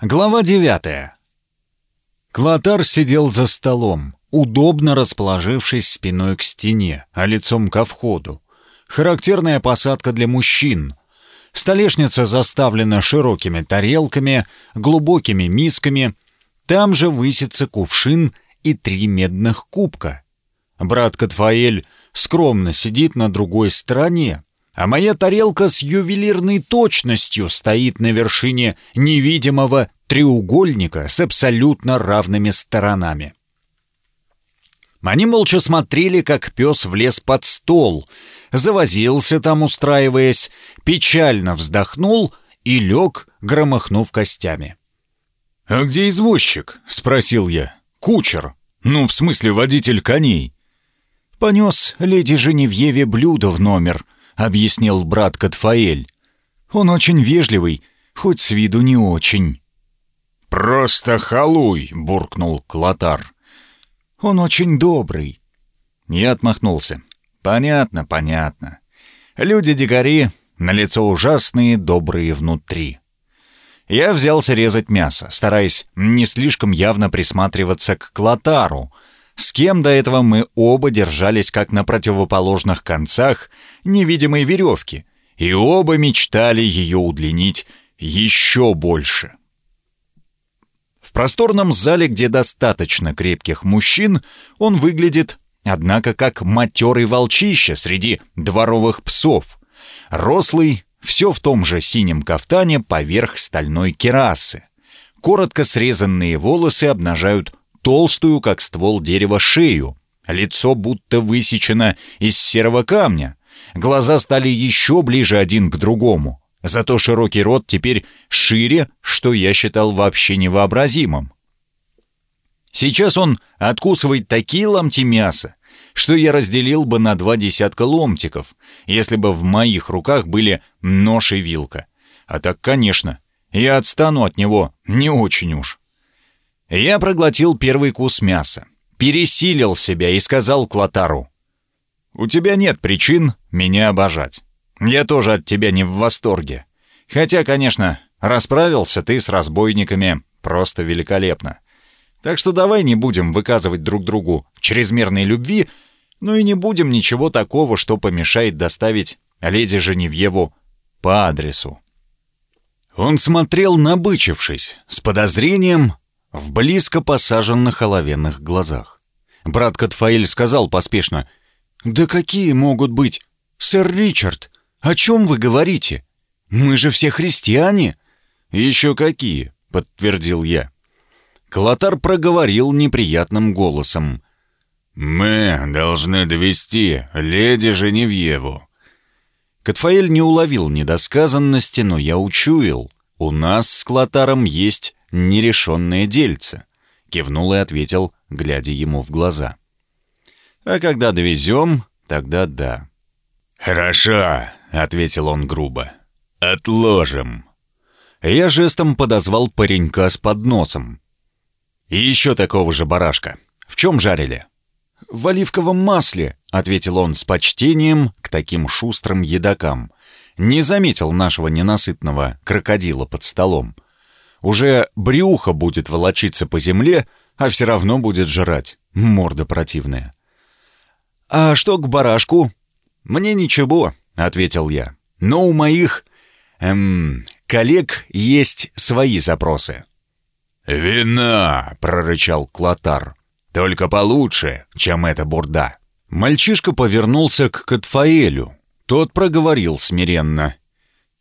Глава девятая. Клотар сидел за столом, удобно расположившись спиной к стене, а лицом ко входу. Характерная посадка для мужчин. Столешница заставлена широкими тарелками, глубокими мисками. Там же высится кувшин и три медных кубка. Брат Катфаэль скромно сидит на другой стороне, а моя тарелка с ювелирной точностью стоит на вершине невидимого треугольника с абсолютно равными сторонами. Они молча смотрели, как пес влез под стол, завозился там, устраиваясь, печально вздохнул и лег, громыхнув костями. «А где извозчик?» — спросил я. «Кучер. Ну, в смысле, водитель коней». «Понес леди Женевьеве блюдо в номер», объяснил брат Катфаэль. «Он очень вежливый, хоть с виду не очень». «Просто халуй!» — буркнул Клотар. «Он очень добрый». Я отмахнулся. «Понятно, понятно. Люди-дикари, на лицо ужасные, добрые внутри». Я взялся резать мясо, стараясь не слишком явно присматриваться к Клотару, с кем до этого мы оба держались как на противоположных концах невидимой веревки, и оба мечтали ее удлинить еще больше. В просторном зале, где достаточно крепких мужчин, он выглядит, однако, как матерый волчище среди дворовых псов. Рослый, все в том же синем кафтане поверх стальной керасы. Коротко срезанные волосы обнажают толстую, как ствол дерева, шею. Лицо будто высечено из серого камня. Глаза стали еще ближе один к другому. Зато широкий рот теперь шире, что я считал вообще невообразимым. Сейчас он откусывает такие ломти мяса, что я разделил бы на два десятка ломтиков, если бы в моих руках были нож и вилка. А так, конечно, я отстану от него не очень уж. Я проглотил первый кус мяса, пересилил себя и сказал Клотару. «У тебя нет причин меня обожать. Я тоже от тебя не в восторге. Хотя, конечно, расправился ты с разбойниками просто великолепно. Так что давай не будем выказывать друг другу чрезмерной любви, ну и не будем ничего такого, что помешает доставить леди Женевьеву по адресу». Он смотрел, набычившись, с подозрением, в близко посаженных оловянных глазах. Брат Катфаэль сказал поспешно, «Да какие могут быть? Сэр Ричард, о чем вы говорите? Мы же все христиане!» «Еще какие?» — подтвердил я. Клотар проговорил неприятным голосом. «Мы должны довести леди Женевьеву». Катфаэль не уловил недосказанности, но я учуял. У нас с Клотаром есть нерешенное дельце», — кивнул и ответил, глядя ему в глаза. «А когда довезем, тогда да». «Хорошо», — ответил он грубо. «Отложим». Я жестом подозвал паренька с подносом. «И еще такого же барашка. В чем жарили?» «В оливковом масле», — ответил он с почтением к таким шустрым едокам. Не заметил нашего ненасытного крокодила под столом. Уже брюхо будет волочиться по земле, а все равно будет жрать. Морда противная. «А что к барашку?» «Мне ничего», — ответил я. «Но у моих, эм, коллег есть свои запросы». «Вина!» — прорычал Клотар. «Только получше, чем эта бурда». Мальчишка повернулся к Катфаэлю. Тот проговорил смиренно.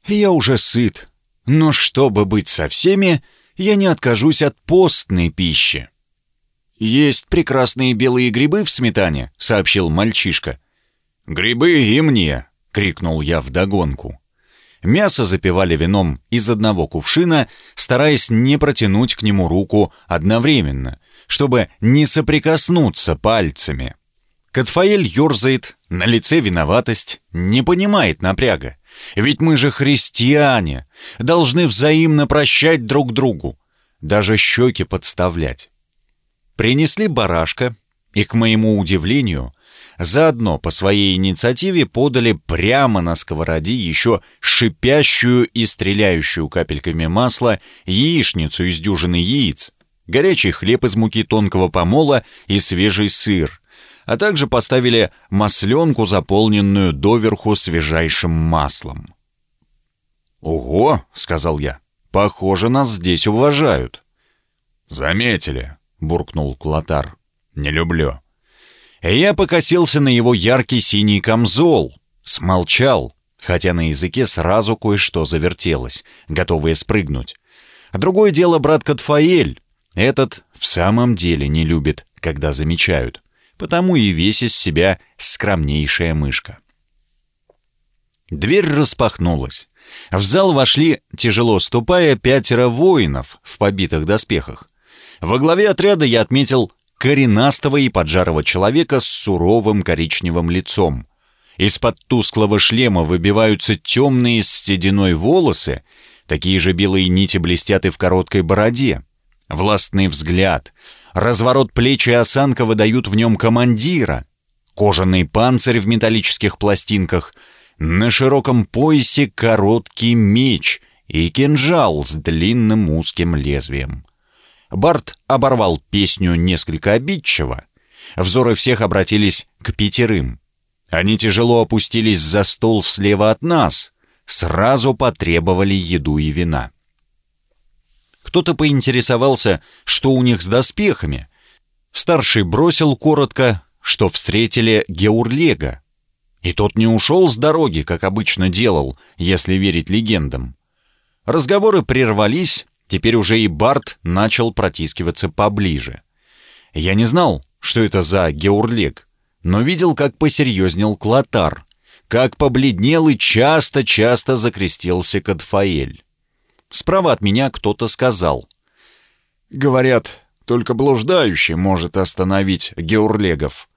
«Я уже сыт. Но чтобы быть со всеми, я не откажусь от постной пищи. «Есть прекрасные белые грибы в сметане», — сообщил мальчишка. «Грибы и мне!» — крикнул я вдогонку. Мясо запивали вином из одного кувшина, стараясь не протянуть к нему руку одновременно, чтобы не соприкоснуться пальцами. Катфаэль ерзает, на лице виноватость, не понимает напряга. Ведь мы же христиане, должны взаимно прощать друг другу, даже щеки подставлять. Принесли барашка, и, к моему удивлению, заодно по своей инициативе подали прямо на сковороде еще шипящую и стреляющую капельками масла яичницу из дюжины яиц, горячий хлеб из муки тонкого помола и свежий сыр, а также поставили масленку, заполненную доверху свежайшим маслом. «Ого!» — сказал я. «Похоже, нас здесь уважают». «Заметили», — буркнул Клотар. «Не люблю». Я покосился на его яркий синий камзол, смолчал, хотя на языке сразу кое-что завертелось, готовое спрыгнуть. Другое дело брат Катфаэль. Этот в самом деле не любит, когда замечают, потому и весь из себя скромнейшая мышка. Дверь распахнулась. В зал вошли, тяжело ступая, пятеро воинов в побитых доспехах. Во главе отряда я отметил коренастого и поджарого человека с суровым коричневым лицом. Из-под тусклого шлема выбиваются темные стедяной волосы, такие же белые нити блестят и в короткой бороде. Властный взгляд, разворот плеч и осанка выдают в нем командира. Кожаный панцирь в металлических пластинках, на широком поясе короткий меч и кинжал с длинным узким лезвием. Барт оборвал песню несколько обидчиво. Взоры всех обратились к пятерым. Они тяжело опустились за стол слева от нас, сразу потребовали еду и вина. Кто-то поинтересовался, что у них с доспехами. Старший бросил коротко, что встретили Геурлега. И тот не ушел с дороги, как обычно делал, если верить легендам. Разговоры прервались, Теперь уже и Барт начал протискиваться поближе. Я не знал, что это за геурлег, но видел, как посерьезнел Клотар, как побледнел и часто-часто закрестился Кадфаэль. Справа от меня кто-то сказал. «Говорят, только блуждающий может остановить геурлегов».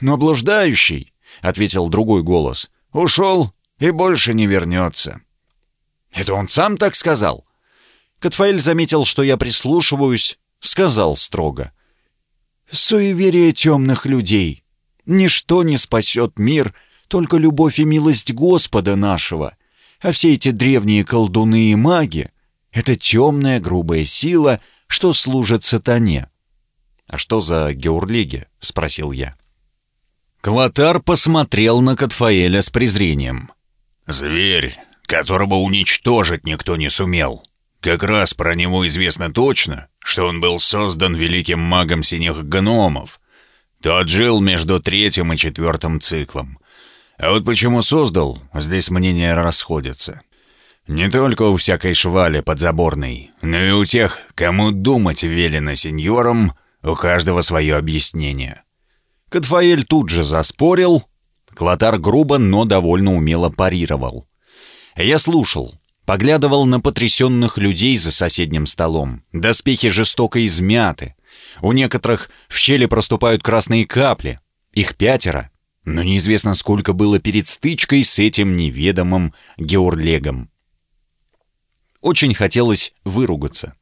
«Но блуждающий», — ответил другой голос, — «ушел и больше не вернется». «Это он сам так сказал?» Катфаэль заметил, что я прислушиваюсь, сказал строго. «Суеверие темных людей. Ничто не спасет мир, только любовь и милость Господа нашего. А все эти древние колдуны и маги — это темная грубая сила, что служит сатане». «А что за геурлиги?» — спросил я. Клотар посмотрел на Катфаэля с презрением. «Зверь, которого уничтожить никто не сумел. Как раз про него известно точно, что он был создан великим магом синих гномов. Тот жил между третьим и четвертым циклом. А вот почему создал, здесь мнения расходятся. Не только у всякой швали подзаборной, но и у тех, кому думать велено сеньором, у каждого свое объяснение. Катфаэль тут же заспорил. Клотар грубо, но довольно умело парировал. Я слушал, Поглядывал на потрясенных людей за соседним столом. Доспехи жестоко измяты. У некоторых в щели проступают красные капли. Их пятеро. Но неизвестно, сколько было перед стычкой с этим неведомым Георлегом. Очень хотелось выругаться.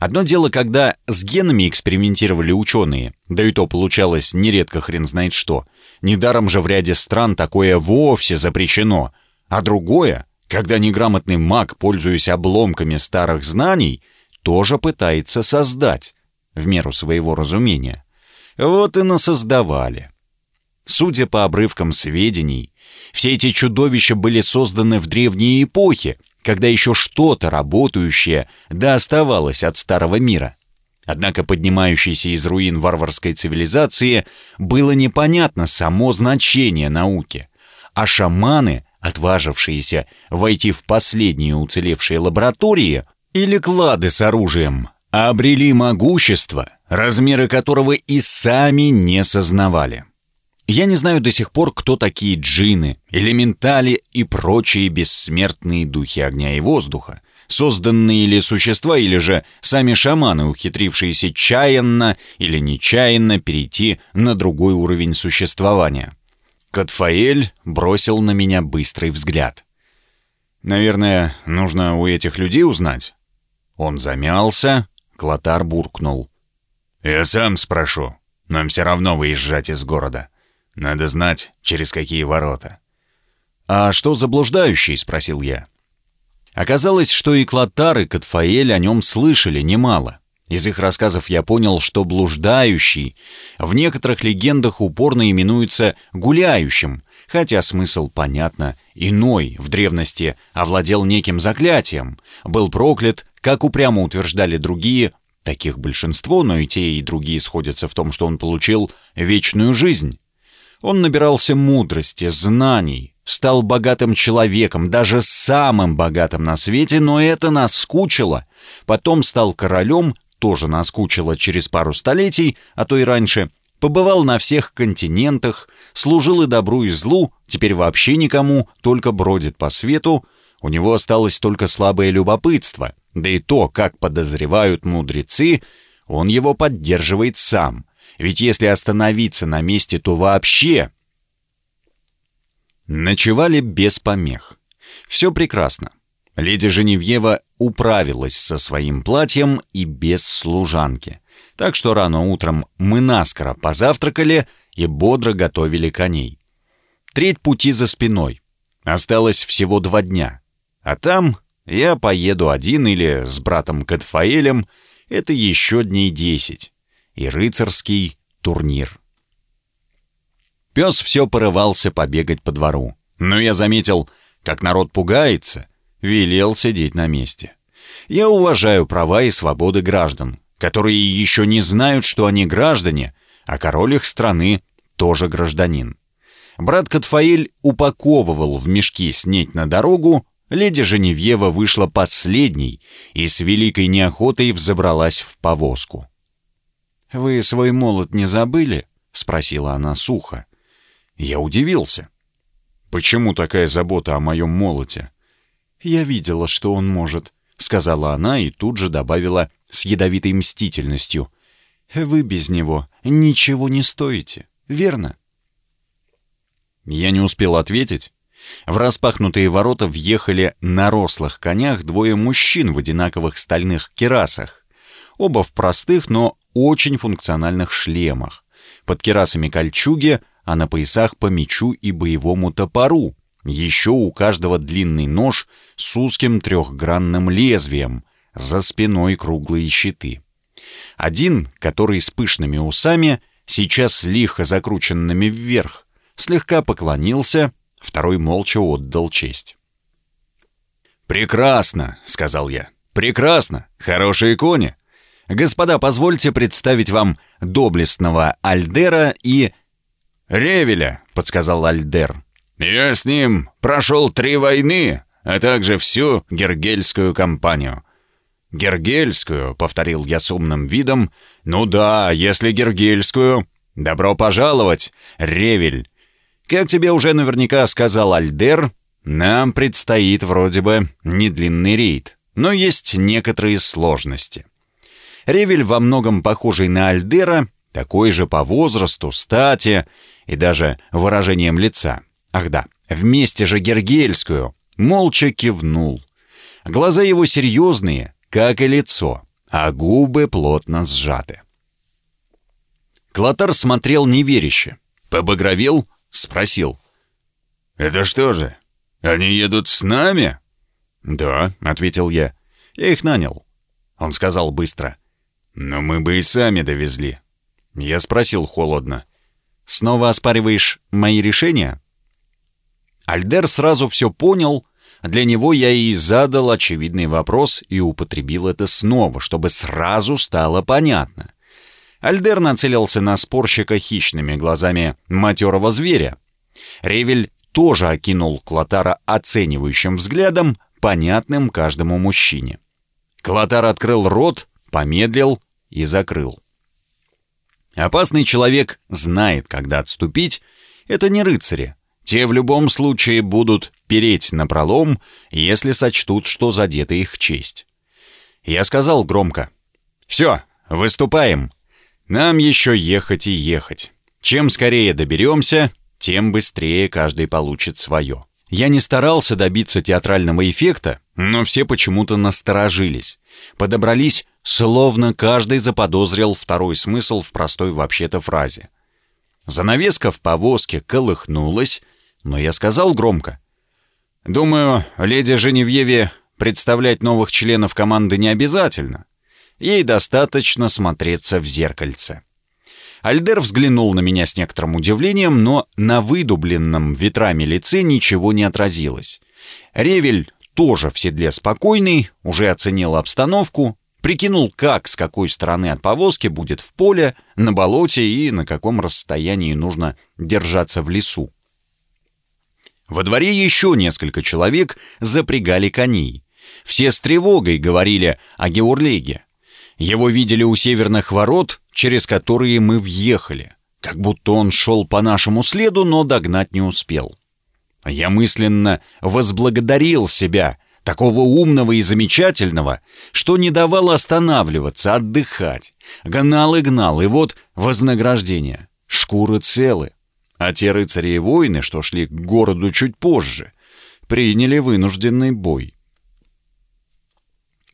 Одно дело, когда с генами экспериментировали ученые, да и то получалось нередко хрен знает что. Недаром же в ряде стран такое вовсе запрещено. А другое — когда неграмотный маг, пользуясь обломками старых знаний, тоже пытается создать, в меру своего разумения. Вот и насоздавали. Судя по обрывкам сведений, все эти чудовища были созданы в древние эпохи, когда еще что-то работающее да оставалось от старого мира. Однако поднимающейся из руин варварской цивилизации было непонятно само значение науки, а шаманы отважившиеся войти в последние уцелевшие лаборатории или клады с оружием, обрели могущество, размеры которого и сами не сознавали. Я не знаю до сих пор, кто такие джины, элементали и прочие бессмертные духи огня и воздуха, созданные или существа, или же сами шаманы, ухитрившиеся чаянно или нечаянно перейти на другой уровень существования. Катфаэль бросил на меня быстрый взгляд. «Наверное, нужно у этих людей узнать?» Он замялся, Клотар буркнул. «Я сам спрошу. Нам все равно выезжать из города. Надо знать, через какие ворота. «А что за блуждающий?» — спросил я. Оказалось, что и Клотар, и Катфаэль о нем слышали немало. Из их рассказов я понял, что блуждающий в некоторых легендах упорно именуется гуляющим, хотя смысл, понятно, иной в древности овладел неким заклятием, был проклят, как упрямо утверждали другие, таких большинство, но и те, и другие сходятся в том, что он получил вечную жизнь. Он набирался мудрости, знаний, стал богатым человеком, даже самым богатым на свете, но это наскучило. Потом стал королем, тоже наскучило через пару столетий, а то и раньше. Побывал на всех континентах, служил и добру, и злу, теперь вообще никому, только бродит по свету. У него осталось только слабое любопытство, да и то, как подозревают мудрецы, он его поддерживает сам. Ведь если остановиться на месте, то вообще Ночевали без помех. Все прекрасно. Леди Женевьева управилась со своим платьем и без служанки. Так что рано утром мы наскоро позавтракали и бодро готовили коней. Треть пути за спиной. Осталось всего два дня. А там я поеду один или с братом Катфаэлем. Это еще дней десять. И рыцарский турнир. Пес все порывался побегать по двору. Но я заметил, как народ пугается, велел сидеть на месте. Я уважаю права и свободы граждан, которые еще не знают, что они граждане, а король их страны тоже гражданин. Брат Катфаэль упаковывал в мешки снеть на дорогу, леди Женевьева вышла последней и с великой неохотой взобралась в повозку. «Вы свой молот не забыли?» — спросила она сухо. Я удивился. «Почему такая забота о моем молоте?» «Я видела, что он может», — сказала она и тут же добавила с ядовитой мстительностью. «Вы без него ничего не стоите, верно?» Я не успел ответить. В распахнутые ворота въехали на рослых конях двое мужчин в одинаковых стальных керасах. Оба в простых, но очень функциональных шлемах. Под керасами кольчуги — а на поясах по мечу и боевому топору. Еще у каждого длинный нож с узким трехгранным лезвием, за спиной круглые щиты. Один, который с пышными усами, сейчас лихо закрученными вверх, слегка поклонился, второй молча отдал честь. «Прекрасно!» — сказал я. «Прекрасно! Хорошие кони! Господа, позвольте представить вам доблестного Альдера и «Ревеля», — подсказал Альдер. «Я с ним прошел три войны, а также всю Гергельскую кампанию». «Гергельскую», — повторил я с умным видом. «Ну да, если Гергельскую. Добро пожаловать, Ревель. Как тебе уже наверняка сказал Альдер, нам предстоит вроде бы недлинный рейд, но есть некоторые сложности». Ревель во многом похожий на Альдера, такой же по возрасту, стати и даже выражением лица. Ах да, вместе же Гергельскую, молча кивнул. Глаза его серьезные, как и лицо, а губы плотно сжаты. Клотар смотрел неверяще. Побагровел, спросил. «Это что же, они едут с нами?» «Да», — ответил я. «Я их нанял». Он сказал быстро. «Но мы бы и сами довезли». Я спросил холодно. Снова оспариваешь мои решения?» Альдер сразу все понял. Для него я и задал очевидный вопрос и употребил это снова, чтобы сразу стало понятно. Альдер нацелился на спорщика хищными глазами матерого зверя. Ревель тоже окинул Клотара оценивающим взглядом, понятным каждому мужчине. Клотар открыл рот, помедлил и закрыл. Опасный человек знает, когда отступить. Это не рыцари. Те в любом случае будут переть на пролом, если сочтут, что задета их честь. Я сказал громко. «Все, выступаем. Нам еще ехать и ехать. Чем скорее доберемся, тем быстрее каждый получит свое». Я не старался добиться театрального эффекта, но все почему-то насторожились. Подобрались Словно каждый заподозрил второй смысл в простой вообще-то фразе. Занавеска в повозке колыхнулась, но я сказал громко. «Думаю, леди Женевьеве представлять новых членов команды не обязательно. Ей достаточно смотреться в зеркальце». Альдер взглянул на меня с некоторым удивлением, но на выдубленном ветрами лице ничего не отразилось. Ревель тоже в седле спокойный, уже оценил обстановку, прикинул, как с какой стороны от повозки будет в поле, на болоте и на каком расстоянии нужно держаться в лесу. Во дворе еще несколько человек запрягали коней. Все с тревогой говорили о Георлеге. Его видели у северных ворот, через которые мы въехали, как будто он шел по нашему следу, но догнать не успел. Я мысленно возблагодарил себя, такого умного и замечательного, что не давал останавливаться, отдыхать. Гнал и гнал, и вот вознаграждение. Шкуры целы. А те рыцари и воины, что шли к городу чуть позже, приняли вынужденный бой.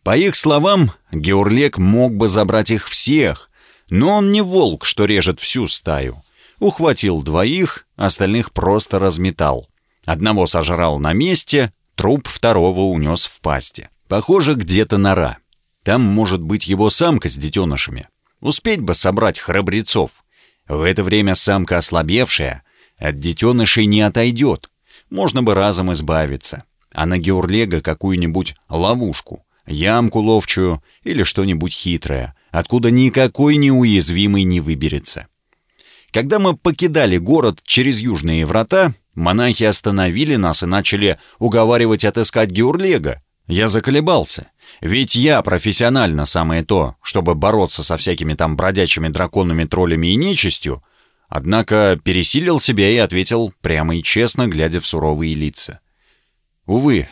По их словам, Георлек мог бы забрать их всех, но он не волк, что режет всю стаю. Ухватил двоих, остальных просто разметал. Одного сожрал на месте, труп второго унес в пасти. Похоже, где-то нора. Там может быть его самка с детенышами. Успеть бы собрать храбрецов. В это время самка ослабевшая, от детенышей не отойдет. Можно бы разом избавиться. А на Георлега какую-нибудь ловушку, ямку ловчую или что-нибудь хитрое, откуда никакой неуязвимый не выберется. Когда мы покидали город через южные врата, монахи остановили нас и начали уговаривать отыскать Георлега. Я заколебался, ведь я профессионально самое то, чтобы бороться со всякими там бродячими драконами, троллями и нечистью, однако пересилил себя и ответил прямо и честно, глядя в суровые лица. Увы,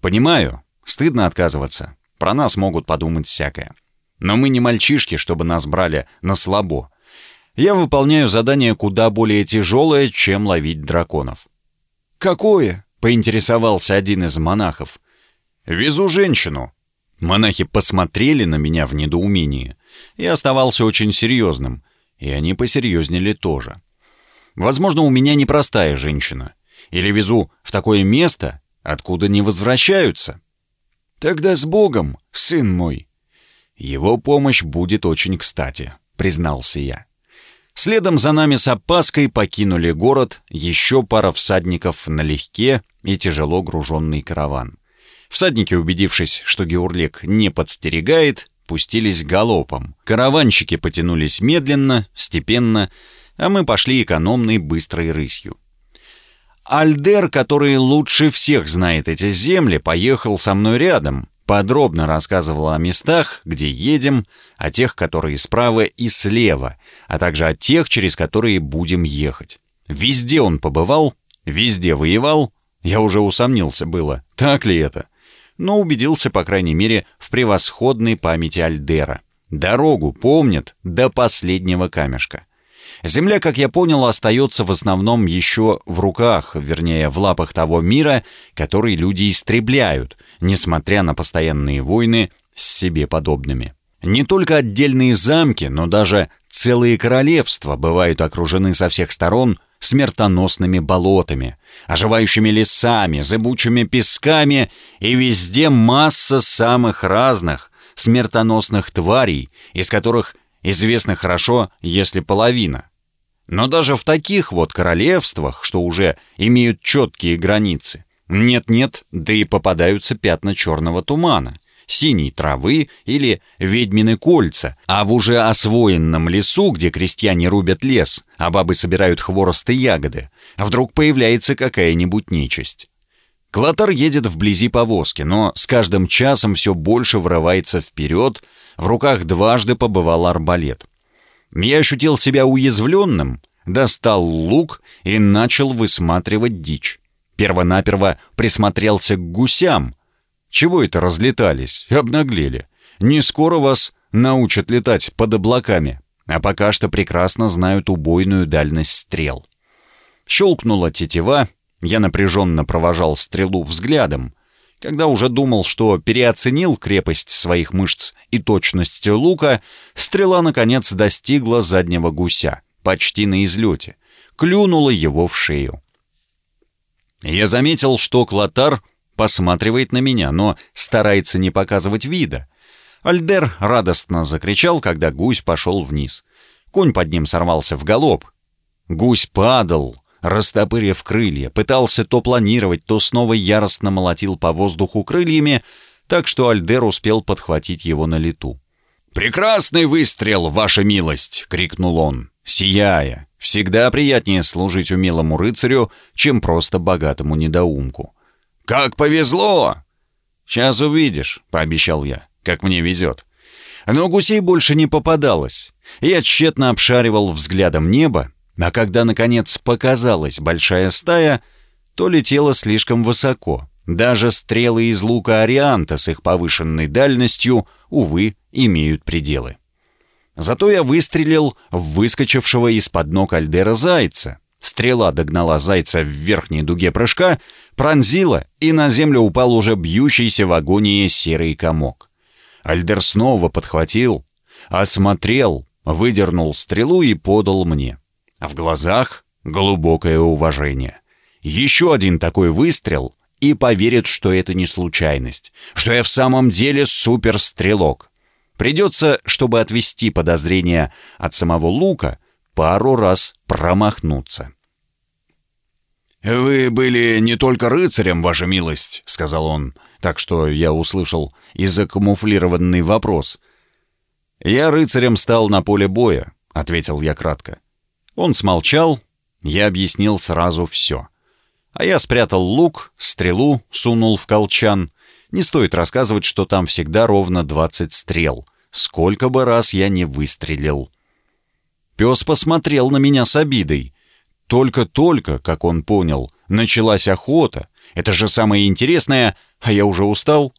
понимаю, стыдно отказываться, про нас могут подумать всякое. Но мы не мальчишки, чтобы нас брали на слабо. Я выполняю задание куда более тяжелое, чем ловить драконов. «Какое?» — поинтересовался один из монахов. «Везу женщину». Монахи посмотрели на меня в недоумении. Я оставался очень серьезным, и они посерьезнели тоже. Возможно, у меня непростая женщина. Или везу в такое место, откуда не возвращаются. «Тогда с Богом, сын мой!» «Его помощь будет очень кстати», — признался я. Следом за нами с опаской покинули город еще пара всадников налегке и тяжело груженный караван. Всадники, убедившись, что Геурлек не подстерегает, пустились галопом. Караванщики потянулись медленно, степенно, а мы пошли экономной быстрой рысью. Альдер, который лучше всех знает эти земли, поехал со мной рядом, подробно рассказывал о местах, где едем, о тех, которые справа и слева, а также о тех, через которые будем ехать. Везде он побывал, везде воевал. Я уже усомнился было, так ли это. Но убедился, по крайней мере, в превосходной памяти Альдера. Дорогу помнит до последнего камешка. Земля, как я понял, остается в основном еще в руках, вернее, в лапах того мира, который люди истребляют, несмотря на постоянные войны с себе подобными. Не только отдельные замки, но даже целые королевства бывают окружены со всех сторон смертоносными болотами, оживающими лесами, зыбучими песками и везде масса самых разных смертоносных тварей, из которых известно хорошо, если половина. Но даже в таких вот королевствах, что уже имеют четкие границы, нет-нет, да и попадаются пятна черного тумана, синей травы или ведьмины кольца, а в уже освоенном лесу, где крестьяне рубят лес, а бабы собирают хворост и ягоды, вдруг появляется какая-нибудь нечисть. Клотар едет вблизи повозки, но с каждым часом все больше врывается вперед, в руках дважды побывал арбалет. Я ощутил себя уязвленным, достал лук и начал высматривать дичь. Первонаперво присмотрелся к гусям. Чего это разлетались, обнаглели? Не скоро вас научат летать под облаками, а пока что прекрасно знают убойную дальность стрел. Щелкнула тетива, я напряженно провожал стрелу взглядом, когда уже думал, что переоценил крепость своих мышц и точность лука, стрела наконец достигла заднего гуся. почти на излете, клюнула его в шею. Я заметил, что Клотар посматривает на меня, но старается не показывать вида. Альдер радостно закричал, когда гусь пошел вниз. Конь под ним сорвался в галоп. Гусь падал, растопырив крылья, пытался то планировать, то снова яростно молотил по воздуху крыльями, так что Альдер успел подхватить его на лету. «Прекрасный выстрел, ваша милость!» — крикнул он, сияя. «Всегда приятнее служить умелому рыцарю, чем просто богатому недоумку». «Как повезло!» «Сейчас увидишь», — пообещал я, — «как мне везет». Но гусей больше не попадалось. Я тщетно обшаривал взглядом небо, а когда, наконец, показалась большая стая, то летела слишком высоко. Даже стрелы из лука Орианта с их повышенной дальностью, увы, имеют пределы. Зато я выстрелил в выскочившего из-под ног Альдера зайца. Стрела догнала зайца в верхней дуге прыжка, пронзила, и на землю упал уже бьющийся в агонии серый комок. Альдер снова подхватил, осмотрел, выдернул стрелу и подал мне. А в глазах глубокое уважение. Еще один такой выстрел, и поверит, что это не случайность, что я в самом деле суперстрелок. Придется, чтобы отвести подозрения от самого Лука, пару раз промахнуться. «Вы были не только рыцарем, ваша милость», — сказал он, так что я услышал и закамуфлированный вопрос. «Я рыцарем стал на поле боя», — ответил я кратко. Он смолчал, я объяснил сразу все. А я спрятал лук, стрелу сунул в колчан. Не стоит рассказывать, что там всегда ровно 20 стрел. Сколько бы раз я не выстрелил. Пес посмотрел на меня с обидой. Только-только, как он понял, началась охота. Это же самое интересное, а я уже устал.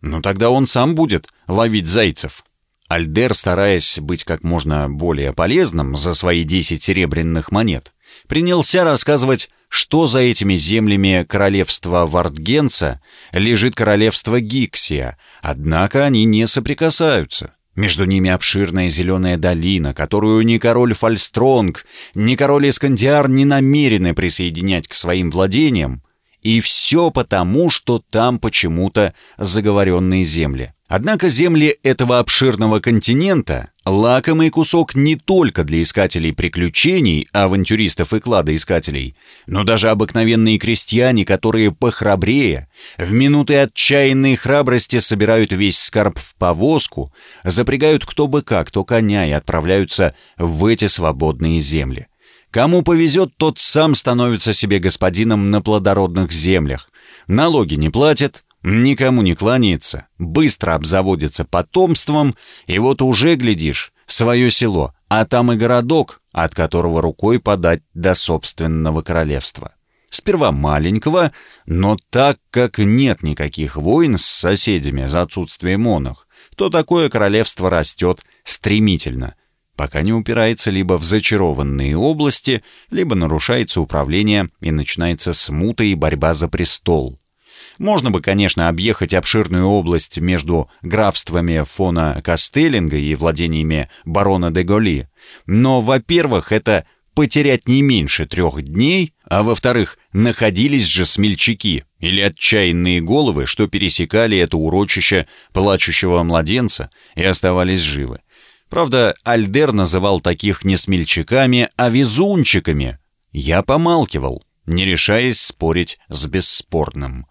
Ну тогда он сам будет ловить зайцев. Альдер, стараясь быть как можно более полезным за свои 10 серебряных монет, принялся рассказывать, что за этими землями королевства Вартгенца лежит королевство Гиксия, однако они не соприкасаются. Между ними обширная зеленая долина, которую ни король Фальстронг, ни король Искандиар не намерены присоединять к своим владениям, и все потому, что там почему-то заговоренные земли. Однако земли этого обширного континента — лакомый кусок не только для искателей приключений, авантюристов и кладоискателей, но даже обыкновенные крестьяне, которые похрабрее, в минуты отчаянной храбрости собирают весь скарб в повозку, запрягают кто бы как, кто коня и отправляются в эти свободные земли. Кому повезет, тот сам становится себе господином на плодородных землях. Налоги не платит, никому не кланяется, быстро обзаводится потомством, и вот уже, глядишь, свое село, а там и городок, от которого рукой подать до собственного королевства. Сперва маленького, но так как нет никаких войн с соседями за отсутствием монах, то такое королевство растет стремительно, пока не упирается либо в зачарованные области, либо нарушается управление и начинается смута и борьба за престол. Можно бы, конечно, объехать обширную область между графствами фона Кастеллинга и владениями барона де Голи, но, во-первых, это потерять не меньше трех дней, а во-вторых, находились же смельчаки или отчаянные головы, что пересекали это урочище плачущего младенца и оставались живы. Правда, Альдер называл таких не смельчаками, а везунчиками. Я помалкивал, не решаясь спорить с бесспорным.